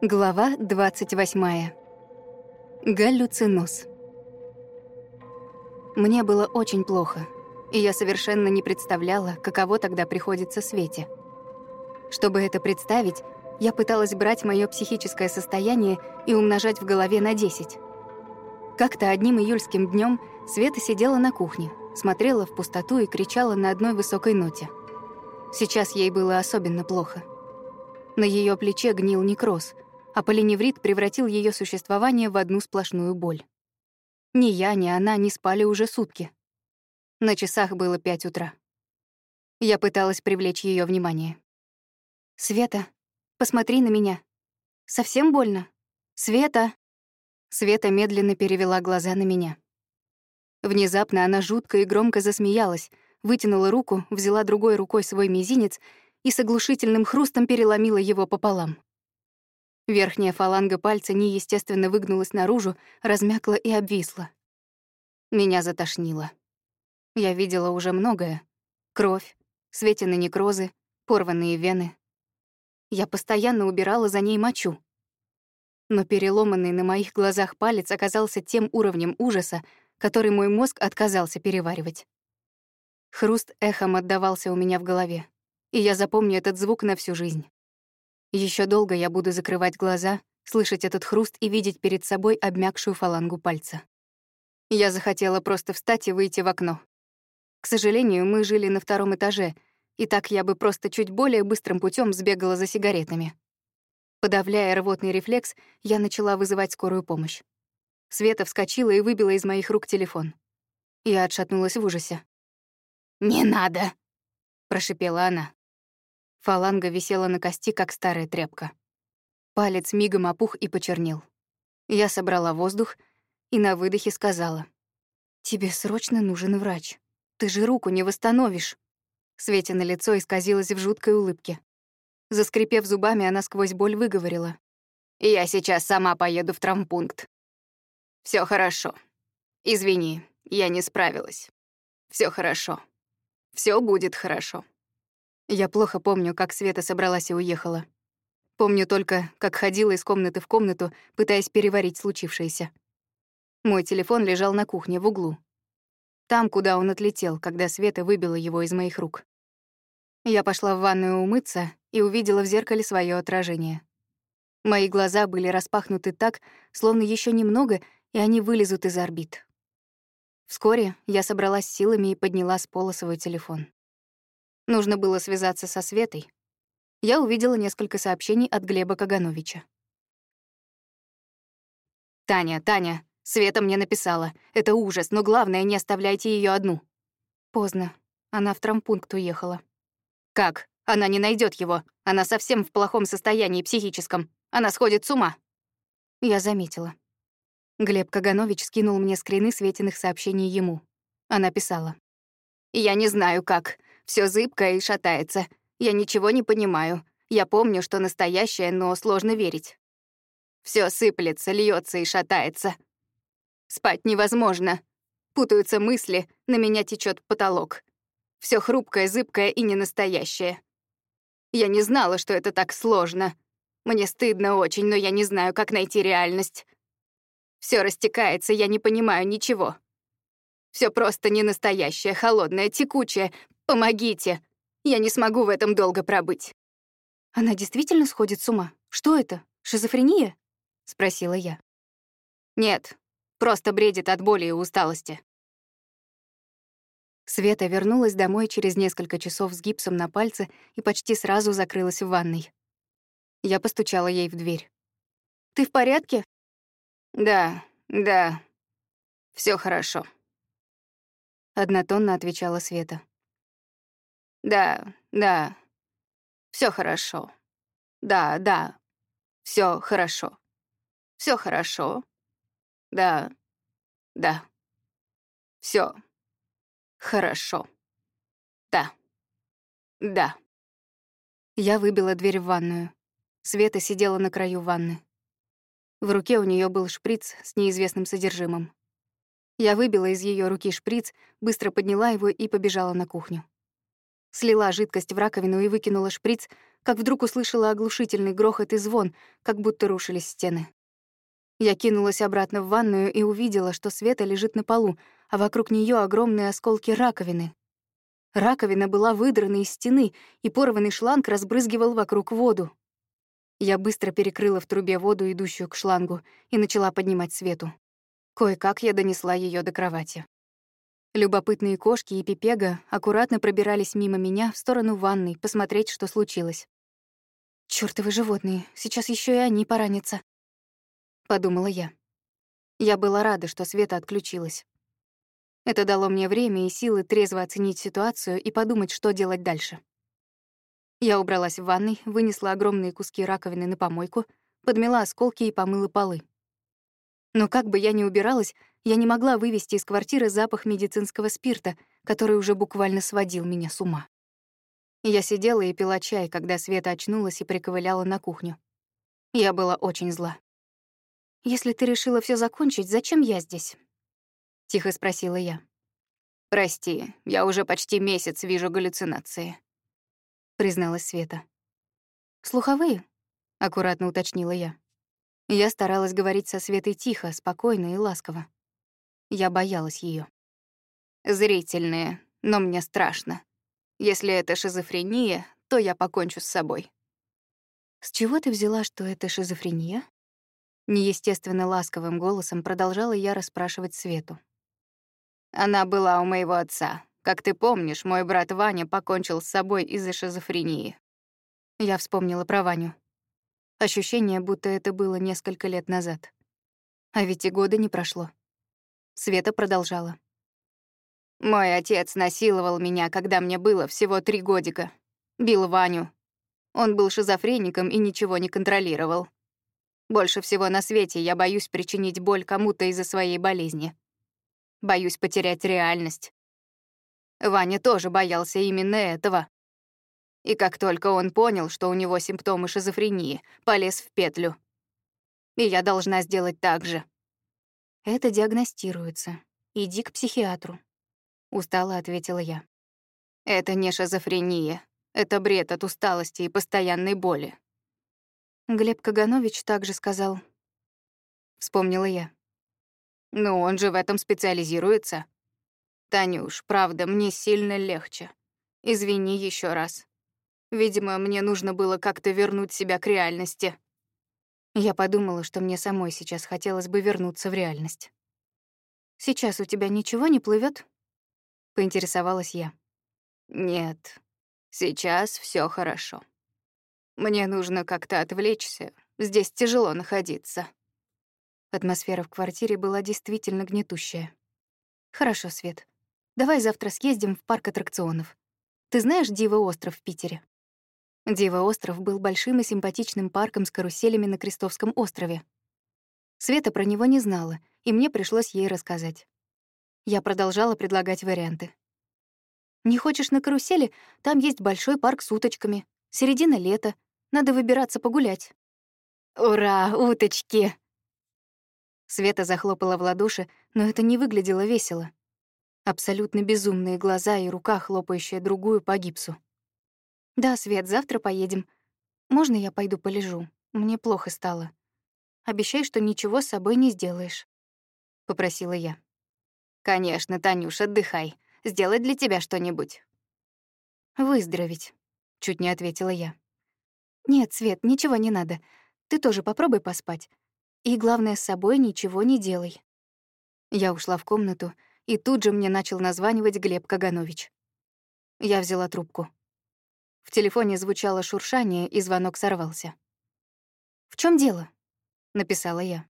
Глава 28. Галлюциноз. Мне было очень плохо, и я совершенно не представляла, каково тогда приходится Свете. Чтобы это представить, я пыталась брать моё психическое состояние и умножать в голове на 10. Как-то одним июльским днём Света сидела на кухне, смотрела в пустоту и кричала на одной высокой ноте. Сейчас ей было особенно плохо. На её плече гнил некроз — а поленеврит превратил ее существование в одну сплошную боль. Ни я, ни она не спали уже сутки. На часах было пять утра. Я пыталась привлечь ее внимание. «Света, посмотри на меня. Совсем больно? Света!» Света медленно перевела глаза на меня. Внезапно она жутко и громко засмеялась, вытянула руку, взяла другой рукой свой мизинец и с оглушительным хрустом переломила его пополам. Верхняя фаланга пальца неестественно выгнулась наружу, размякла и обвисла. Меня затошнило. Я видела уже многое. Кровь, светины некрозы, порванные вены. Я постоянно убирала за ней мочу. Но переломанный на моих глазах палец оказался тем уровнем ужаса, который мой мозг отказался переваривать. Хруст эхом отдавался у меня в голове, и я запомню этот звук на всю жизнь. Еще долго я буду закрывать глаза, слышать этот хруст и видеть перед собой обмякшую фалангу пальца. Я захотела просто встать и выйти в окно. К сожалению, мы жили на втором этаже, и так я бы просто чуть более быстрым путем сбегала за сигаретами. Подавляя рвотный рефлекс, я начала вызывать скорую помощь. Света вскочила и выбила из моих рук телефон. Я отшатнулась в ужасе. «Не надо!» — прошипела она. Фаланга висела на кости, как старая тряпка. Палец мигом опух и почернел. Я собрала воздух и на выдохе сказала. «Тебе срочно нужен врач. Ты же руку не восстановишь». Светина лицо исказилось в жуткой улыбке. Заскрипев зубами, она сквозь боль выговорила. «Я сейчас сама поеду в травмпункт. Все хорошо. Извини, я не справилась. Все хорошо. Все будет хорошо». Я плохо помню, как Света собралась и уехала. Помню только, как ходила из комнаты в комнату, пытаясь переварить случившееся. Мой телефон лежал на кухне в углу. Там, куда он отлетел, когда Света выбила его из моих рук. Я пошла в ванную умыться и увидела в зеркале свое отражение. Мои глаза были распахнуты так, словно еще немного, и они вылезут из орбит. Вскоре я собралась силами и подняла с пола свой телефон. Нужно было связаться со Светой. Я увидела несколько сообщений от Глеба Кагановича. «Таня, Таня, Света мне написала. Это ужас, но главное, не оставляйте ее одну». Поздно. Она в травмпункт уехала. «Как? Она не найдет его. Она совсем в плохом состоянии психическом. Она сходит с ума». Я заметила. Глеб Каганович скинул мне скрины Светиных сообщений ему. Она писала. «Я не знаю, как. Все зыбкое и шатается. Я ничего не понимаю. Я помню, что настоящее, но сложно верить. Все сыплется, льется и шатается. Спать невозможно. Путаются мысли, на меня течет потолок. Все хрупкое, зыбкое и ненастоящее. Я не знала, что это так сложно. Мне стыдно очень, но я не знаю, как найти реальность. Все растекается, я не понимаю ничего. Все просто ненастоящее, холодное, текучее, Помогите! Я не смогу в этом долго пробыть». «Она действительно сходит с ума? Что это? Шизофрения?» — спросила я. «Нет, просто бредит от боли и усталости». Света вернулась домой через несколько часов с гипсом на пальце и почти сразу закрылась в ванной. Я постучала ей в дверь. «Ты в порядке?» «Да, да, все хорошо», — однотонно отвечала Света. Да, да. Все хорошо. Да, да. Все хорошо. Все хорошо. Да. Да. Все хорошо. Да. Да. Я выбила дверь в ванную. Света сидела на краю ванны. В руке у нее был шприц с неизвестным содержимым. Я выбила из ее руки шприц, быстро подняла его и побежала на кухню. Слила жидкость в раковину и выкинула шприц, как вдруг услышала оглушительный грохот и звон, как будто рушились стены. Я кинулась обратно в ванную и увидела, что Света лежит на полу, а вокруг нее огромные осколки раковины. Раковина была выдрана из стены, и порванный шланг разбрызгивал вокруг воду. Я быстро перекрыла в трубе воду, идущую к шлангу, и начала поднимать Свету. Кое-как я донесла ее до кровати. Любопытные кошки и пипега аккуратно пробирались мимо меня в сторону ванной, посмотреть, что случилось. «Чёртовы животные, сейчас еще и они поранятся», — подумала я. Я была рада, что Света отключилась. Это дало мне время и силы трезво оценить ситуацию и подумать, что делать дальше. Я убралась в ванной, вынесла огромные куски раковины на помойку, подмела осколки и помыла полы. Но как бы я ни убиралась, я не могла вывести из квартиры запах медицинского спирта, который уже буквально сводил меня с ума. Я сидела и пила чай, когда Света очнулась и приковыляла на кухню. Я была очень зла. «Если ты решила все закончить, зачем я здесь?» — тихо спросила я. «Прости, я уже почти месяц вижу галлюцинации», — призналась Света. «Слуховые?» — аккуратно уточнила я. Я старалась говорить со Светой тихо, спокойно и ласково. Я боялась ее. «Зрительные, но мне страшно. Если это шизофрения, то я покончу с собой». «С чего ты взяла, что это шизофрения?» Неестественно ласковым голосом продолжала я расспрашивать Свету. Она была у моего отца. Как ты помнишь, мой брат Ваня покончил с собой из-за шизофрении. Я вспомнила про Ваню. Ощущение, будто это было несколько лет назад. А ведь и года не прошло. Света продолжала. Мой отец насиловал меня, когда мне было всего три годика. Бил Ваню. Он был шизофреником и ничего не контролировал. Больше всего на свете я боюсь причинить боль кому-то из-за своей болезни. Боюсь потерять реальность. Ваня тоже боялся именно этого. И как только он понял, что у него симптомы шизофрении, полез в петлю. И я должна сделать так же. Это диагностируется. Иди к психиатру. Устало ответила я. Это не шизофрения. Это бред от усталости и постоянной боли. Глеб Каганович также сказал. Вспомнила я. Ну, он же в этом специализируется. Танюш, правда, мне сильно легче. Извини еще раз. Видимо, мне нужно было как-то вернуть себя к реальности. Я подумала, что мне самой сейчас хотелось бы вернуться в реальность. «Сейчас у тебя ничего не плывет? поинтересовалась я. «Нет, сейчас все хорошо. Мне нужно как-то отвлечься, здесь тяжело находиться». Атмосфера в квартире была действительно гнетущая. «Хорошо, Свет. Давай завтра съездим в парк аттракционов. Ты знаешь Дива-остров в Питере?» Дива-остров был большим и симпатичным парком с каруселями на Крестовском острове. Света про него не знала, и мне пришлось ей рассказать. Я продолжала предлагать варианты. «Не хочешь на карусели? Там есть большой парк с уточками. Середина лета. Надо выбираться погулять». «Ура, уточки!» Света захлопала в ладоши, но это не выглядело весело. Абсолютно безумные глаза и рука, хлопающая другую по гипсу. «Да, Свет, завтра поедем. Можно я пойду полежу? Мне плохо стало. Обещай, что ничего с собой не сделаешь», — попросила я. «Конечно, Танюш, отдыхай. Сделать для тебя что-нибудь». «Выздороветь», — чуть не ответила я. «Нет, Свет, ничего не надо. Ты тоже попробуй поспать. И главное, с собой ничего не делай. Я ушла в комнату, и тут же мне начал названивать Глеб Каганович. Я взяла трубку. В телефоне звучало шуршание, и звонок сорвался. «В чем дело?» — написала я.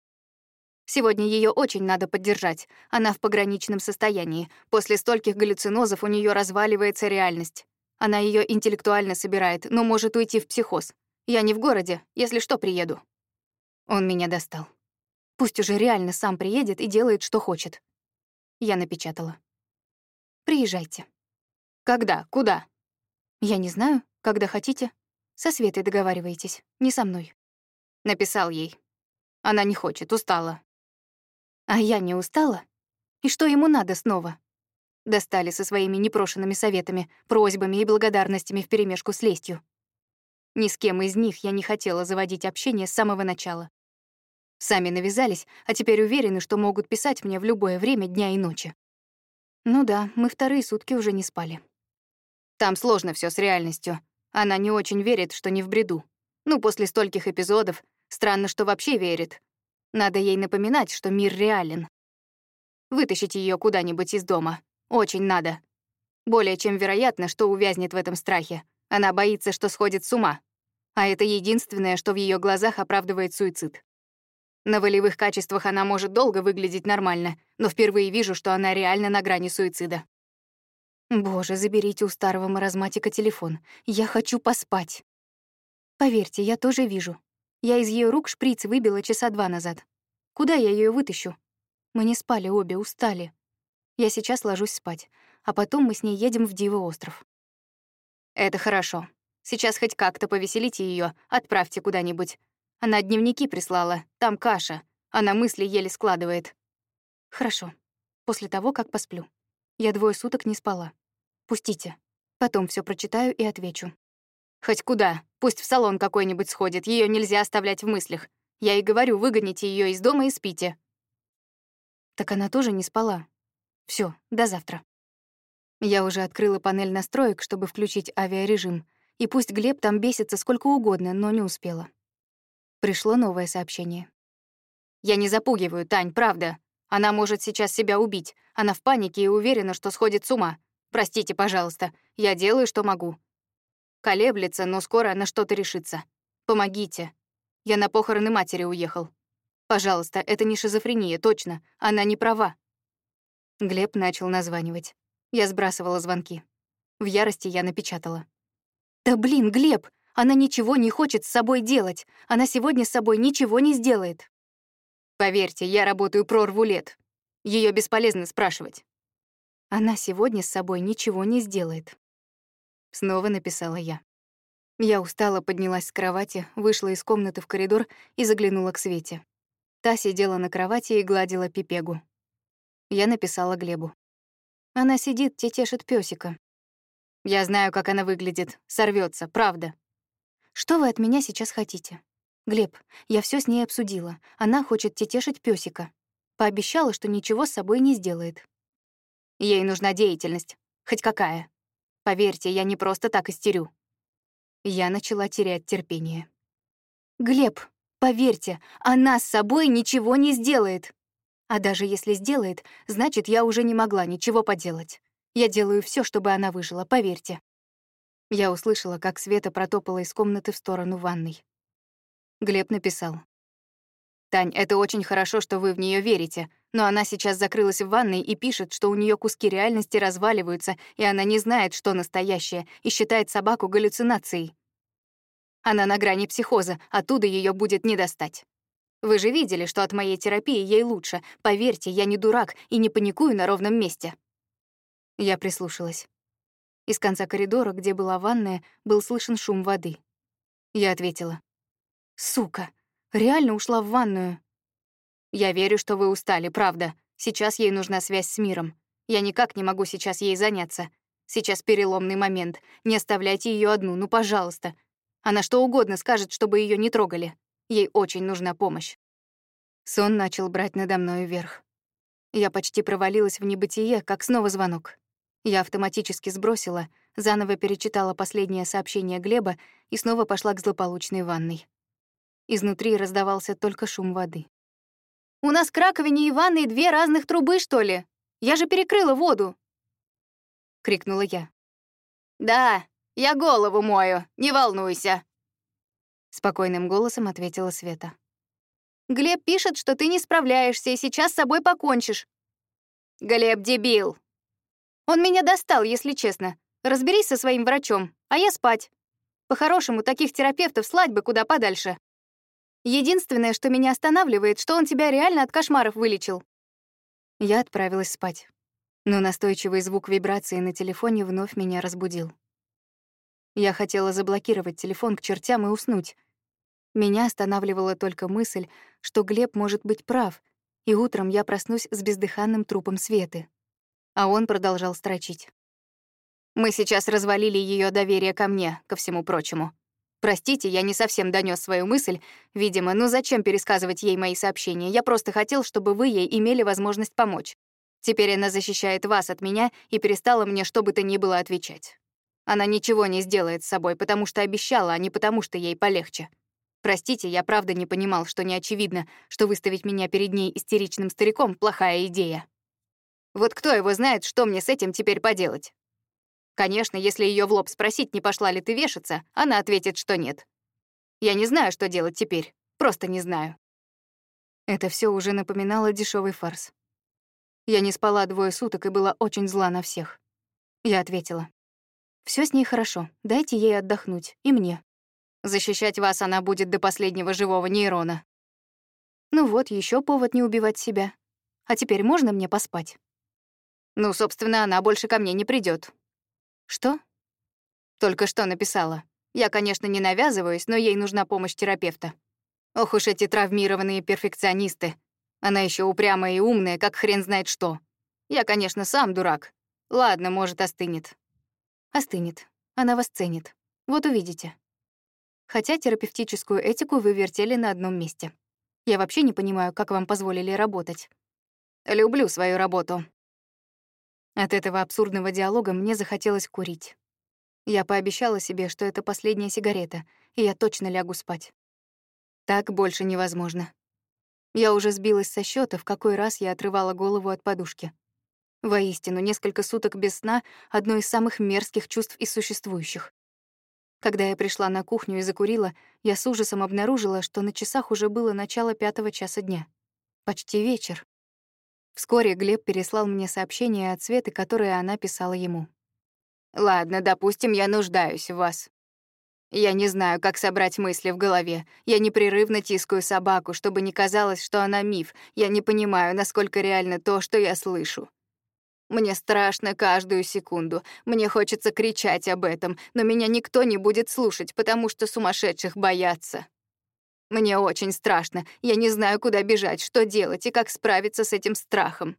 Сегодня ее очень надо поддержать. Она в пограничном состоянии. После стольких галлюцинозов у нее разваливается реальность. Она ее интеллектуально собирает, но может уйти в психоз. Я не в городе, если что, приеду. Он меня достал. Пусть уже реально сам приедет и делает, что хочет. Я напечатала. «Приезжайте». «Когда? Куда?» «Я не знаю. Когда хотите. Со Светой договариваетесь, не со мной». Написал ей. Она не хочет, устала. А я не устала? И что ему надо снова? Достали со своими непрошенными советами, просьбами и благодарностями вперемешку с лестью. Ни с кем из них я не хотела заводить общение с самого начала. Сами навязались, а теперь уверены, что могут писать мне в любое время дня и ночи. Ну да, мы вторые сутки уже не спали. Там сложно все с реальностью. Она не очень верит, что не в бреду. Ну, после стольких эпизодов, странно, что вообще верит. Надо ей напоминать, что мир реален. Вытащить ее куда-нибудь из дома. Очень надо. Более чем вероятно, что увязнет в этом страхе. Она боится, что сходит с ума. А это единственное, что в ее глазах оправдывает суицид. На волевых качествах она может долго выглядеть нормально, но впервые вижу, что она реально на грани суицида. Боже, заберите у старого маразматика телефон. Я хочу поспать. Поверьте, я тоже вижу. Я из ее рук шприц выбила часа два назад. Куда я ее вытащу? Мы не спали обе, устали. Я сейчас ложусь спать, а потом мы с ней едем в Диво остров. Это хорошо. Сейчас хоть как-то повеселите ее, отправьте куда-нибудь. Она дневники прислала, там каша. Она мысли еле складывает. Хорошо. После того, как посплю. Я двое суток не спала. Пустите. Потом все прочитаю и отвечу. Хоть куда. Пусть в салон какой-нибудь сходит. Ее нельзя оставлять в мыслях. Я и говорю, выгоните ее из дома и спите. Так она тоже не спала. Все, до завтра. Я уже открыла панель настроек, чтобы включить авиарежим, и пусть Глеб там бесится сколько угодно, но не успела. Пришло новое сообщение. «Я не запугиваю, Тань, правда. Она может сейчас себя убить. Она в панике и уверена, что сходит с ума. Простите, пожалуйста. Я делаю, что могу. Колеблется, но скоро она что-то решится. Помогите. Я на похороны матери уехал. Пожалуйста, это не шизофрения, точно. Она не права». Глеб начал названивать. Я сбрасывала звонки. В ярости я напечатала. «Да блин, Глеб, она ничего не хочет с собой делать. Она сегодня с собой ничего не сделает. Поверьте, я работаю прорву лет. Ее бесполезно спрашивать. Она сегодня с собой ничего не сделает. Снова написала я. Я устало поднялась с кровати, вышла из комнаты в коридор и заглянула к Свете. Та сидела на кровати и гладила Пипегу. Я написала Глебу. Она сидит, тетешит пёсика. Я знаю, как она выглядит. Сорвется, правда. Что вы от меня сейчас хотите? Глеб, я все с ней обсудила. Она хочет тетешить песика. Пообещала, что ничего с собой не сделает. Ей нужна деятельность. Хоть какая. Поверьте, я не просто так истерю. Я начала терять терпение. Глеб, поверьте, она с собой ничего не сделает. А даже если сделает, значит, я уже не могла ничего поделать. Я делаю все, чтобы она выжила, поверьте. Я услышала, как Света протопала из комнаты в сторону ванной. Глеб написал. «Тань, это очень хорошо, что вы в нее верите, но она сейчас закрылась в ванной и пишет, что у нее куски реальности разваливаются, и она не знает, что настоящее, и считает собаку галлюцинацией. Она на грани психоза, оттуда ее будет не достать. Вы же видели, что от моей терапии ей лучше. Поверьте, я не дурак и не паникую на ровном месте». Я прислушалась. Из конца коридора, где была ванная, был слышен шум воды. Я ответила. «Сука! Реально ушла в ванную!» «Я верю, что вы устали, правда. Сейчас ей нужна связь с миром. Я никак не могу сейчас ей заняться. Сейчас переломный момент. Не оставляйте ее одну, ну, пожалуйста. Она что угодно скажет, чтобы ее не трогали. Ей очень нужна помощь». Сон начал брать надо мной вверх. Я почти провалилась в небытие, как снова звонок. Я автоматически сбросила, заново перечитала последнее сообщение Глеба и снова пошла к злополучной ванной. Изнутри раздавался только шум воды. «У нас к раковине и ванной две разных трубы, что ли? Я же перекрыла воду!» — крикнула я. «Да, я голову мою, не волнуйся!» Спокойным голосом ответила Света. «Глеб пишет, что ты не справляешься и сейчас с собой покончишь». «Глеб дебил!» Он меня достал, если честно. Разберись со своим врачом, а я спать. По-хорошему, таких терапевтов слать бы куда подальше. Единственное, что меня останавливает, что он тебя реально от кошмаров вылечил. Я отправилась спать. Но настойчивый звук вибрации на телефоне вновь меня разбудил. Я хотела заблокировать телефон к чертям и уснуть. Меня останавливала только мысль, что Глеб может быть прав, и утром я проснусь с бездыханным трупом Светы а он продолжал строчить. «Мы сейчас развалили ее доверие ко мне, ко всему прочему. Простите, я не совсем донёс свою мысль, видимо, но зачем пересказывать ей мои сообщения? Я просто хотел, чтобы вы ей имели возможность помочь. Теперь она защищает вас от меня и перестала мне что бы то ни было отвечать. Она ничего не сделает с собой, потому что обещала, а не потому что ей полегче. Простите, я правда не понимал, что не очевидно, что выставить меня перед ней истеричным стариком — плохая идея. Вот кто его знает, что мне с этим теперь поделать? Конечно, если ее в лоб спросить, не пошла ли ты вешаться, она ответит, что нет. Я не знаю, что делать теперь. Просто не знаю. Это все уже напоминало дешевый фарс. Я не спала двое суток и была очень зла на всех. Я ответила. Все с ней хорошо, дайте ей отдохнуть, и мне. Защищать вас она будет до последнего живого нейрона. Ну вот, еще повод не убивать себя. А теперь можно мне поспать? Ну, собственно, она больше ко мне не придет. Что? Только что написала. Я, конечно, не навязываюсь, но ей нужна помощь терапевта. Ох уж эти травмированные перфекционисты. Она еще упрямая и умная, как хрен знает что. Я, конечно, сам дурак. Ладно, может, остынет. Остынет. Она вас ценит. Вот увидите. Хотя терапевтическую этику вы вертели на одном месте. Я вообще не понимаю, как вам позволили работать. Люблю свою работу, от этого абсурдного диалога мне захотелось курить. Я пообещала себе, что это последняя сигарета, и я точно лягу спать. Так больше невозможно. Я уже сбилась со счета, в какой раз я отрывала голову от подушки. Воистину, несколько суток без сна — одно из самых мерзких чувств из существующих. Когда я пришла на кухню и закурила, я с ужасом обнаружила, что на часах уже было начало пятого часа дня. Почти вечер. Вскоре Глеб переслал мне сообщение от Светы, которое она писала ему. «Ладно, допустим, я нуждаюсь в вас. Я не знаю, как собрать мысли в голове. Я непрерывно тискаю собаку, чтобы не казалось, что она миф. Я не понимаю, насколько реально то, что я слышу. Мне страшно каждую секунду. Мне хочется кричать об этом, но меня никто не будет слушать, потому что сумасшедших боятся. Мне очень страшно. Я не знаю, куда бежать, что делать и как справиться с этим страхом.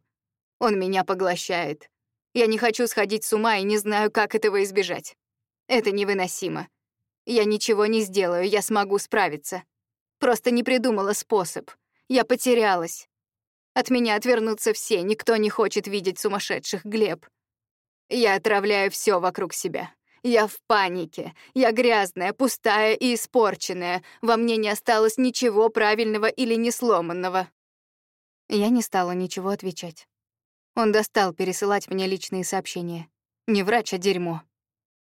Он меня поглощает. Я не хочу сходить с ума и не знаю, как этого избежать. Это невыносимо. Я ничего не сделаю, я смогу справиться. Просто не придумала способ. Я потерялась. От меня отвернутся все, никто не хочет видеть сумасшедших Глеб. Я отравляю все вокруг себя. Я в панике. Я грязная, пустая и испорченная. Во мне не осталось ничего правильного или не сломанного. Я не стала ничего отвечать. Он достал пересылать мне личные сообщения. Не врач, а дерьмо.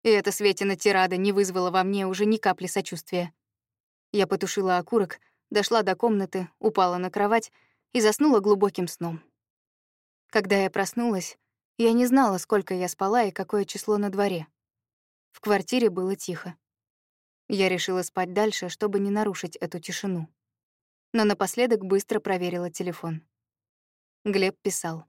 И эта Светина тирада не вызвала во мне уже ни капли сочувствия. Я потушила окурок, дошла до комнаты, упала на кровать и заснула глубоким сном. Когда я проснулась, я не знала, сколько я спала и какое число на дворе. В квартире было тихо. Я решила спать дальше, чтобы не нарушить эту тишину. Но напоследок быстро проверила телефон. Глеб писал.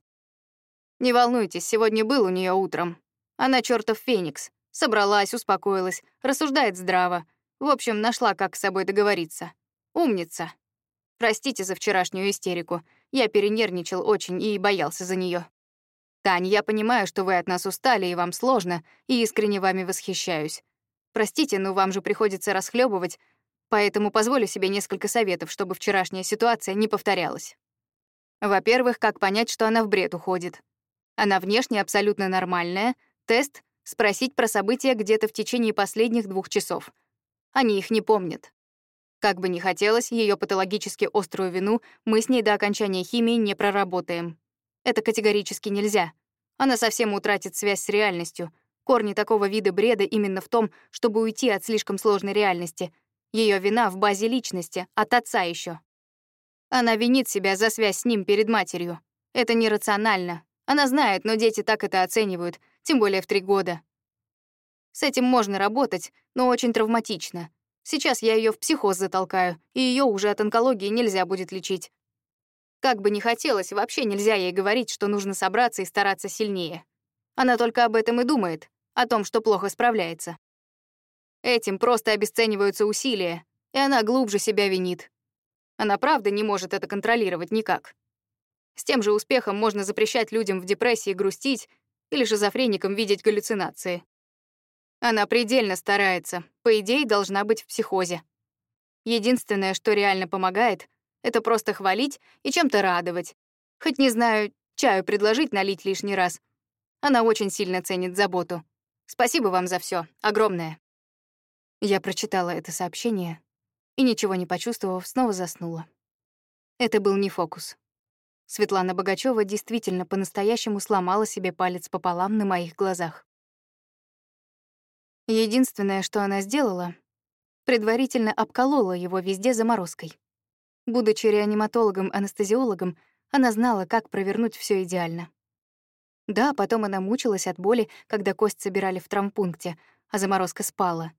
«Не волнуйтесь, сегодня был у нее утром. Она чертов феникс. Собралась, успокоилась, рассуждает здраво. В общем, нашла, как с собой договориться. Умница. Простите за вчерашнюю истерику. Я перенервничал очень и боялся за нее. Тань, я понимаю, что вы от нас устали и вам сложно, и искренне вами восхищаюсь. Простите, но вам же приходится расхлебывать, поэтому позволю себе несколько советов, чтобы вчерашняя ситуация не повторялась. Во-первых, как понять, что она в бред уходит? Она внешне абсолютно нормальная. Тест — спросить про события где-то в течение последних двух часов. Они их не помнят. Как бы ни хотелось, ее патологически острую вину мы с ней до окончания химии не проработаем. Это категорически нельзя. Она совсем утратит связь с реальностью. Корни такого вида бреда именно в том, чтобы уйти от слишком сложной реальности. Ее вина в базе личности, от отца еще. Она винит себя за связь с ним перед матерью. Это нерационально. Она знает, но дети так это оценивают, тем более в три года. С этим можно работать, но очень травматично. Сейчас я ее в психоз затолкаю, и ее уже от онкологии нельзя будет лечить. Как бы ни хотелось, вообще нельзя ей говорить, что нужно собраться и стараться сильнее. Она только об этом и думает, о том, что плохо справляется. Этим просто обесцениваются усилия, и она глубже себя винит. Она правда не может это контролировать никак. С тем же успехом можно запрещать людям в депрессии грустить или шизофреникам видеть галлюцинации. Она предельно старается, по идее, должна быть в психозе. Единственное, что реально помогает, это просто хвалить и чем-то радовать. Хоть не знаю, чаю предложить налить лишний раз. Она очень сильно ценит заботу. Спасибо вам за все, огромное. Я прочитала это сообщение и, ничего не почувствовав, снова заснула. Это был не фокус. Светлана Богачева действительно по-настоящему сломала себе палец пополам на моих глазах. Единственное, что она сделала, предварительно обколола его везде заморозкой. Будучи реаниматологом-анестезиологом, она знала, как провернуть все идеально. Да, потом она мучилась от боли, когда кость собирали в травмпункте, а заморозка спала.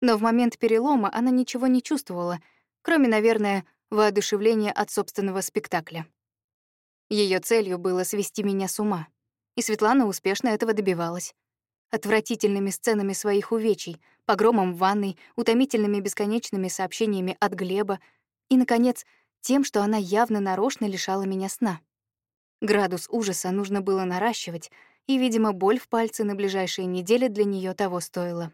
Но в момент перелома она ничего не чувствовала, кроме, наверное, воодушевления от собственного спектакля. Ее целью было свести меня с ума, и Светлана успешно этого добивалась. Отвратительными сценами своих увечий, погромом в ванной, утомительными бесконечными сообщениями от Глеба и, наконец, тем, что она явно нарочно лишала меня сна. Градус ужаса нужно было наращивать, и, видимо, боль в пальце на ближайшие недели для нее того стоила.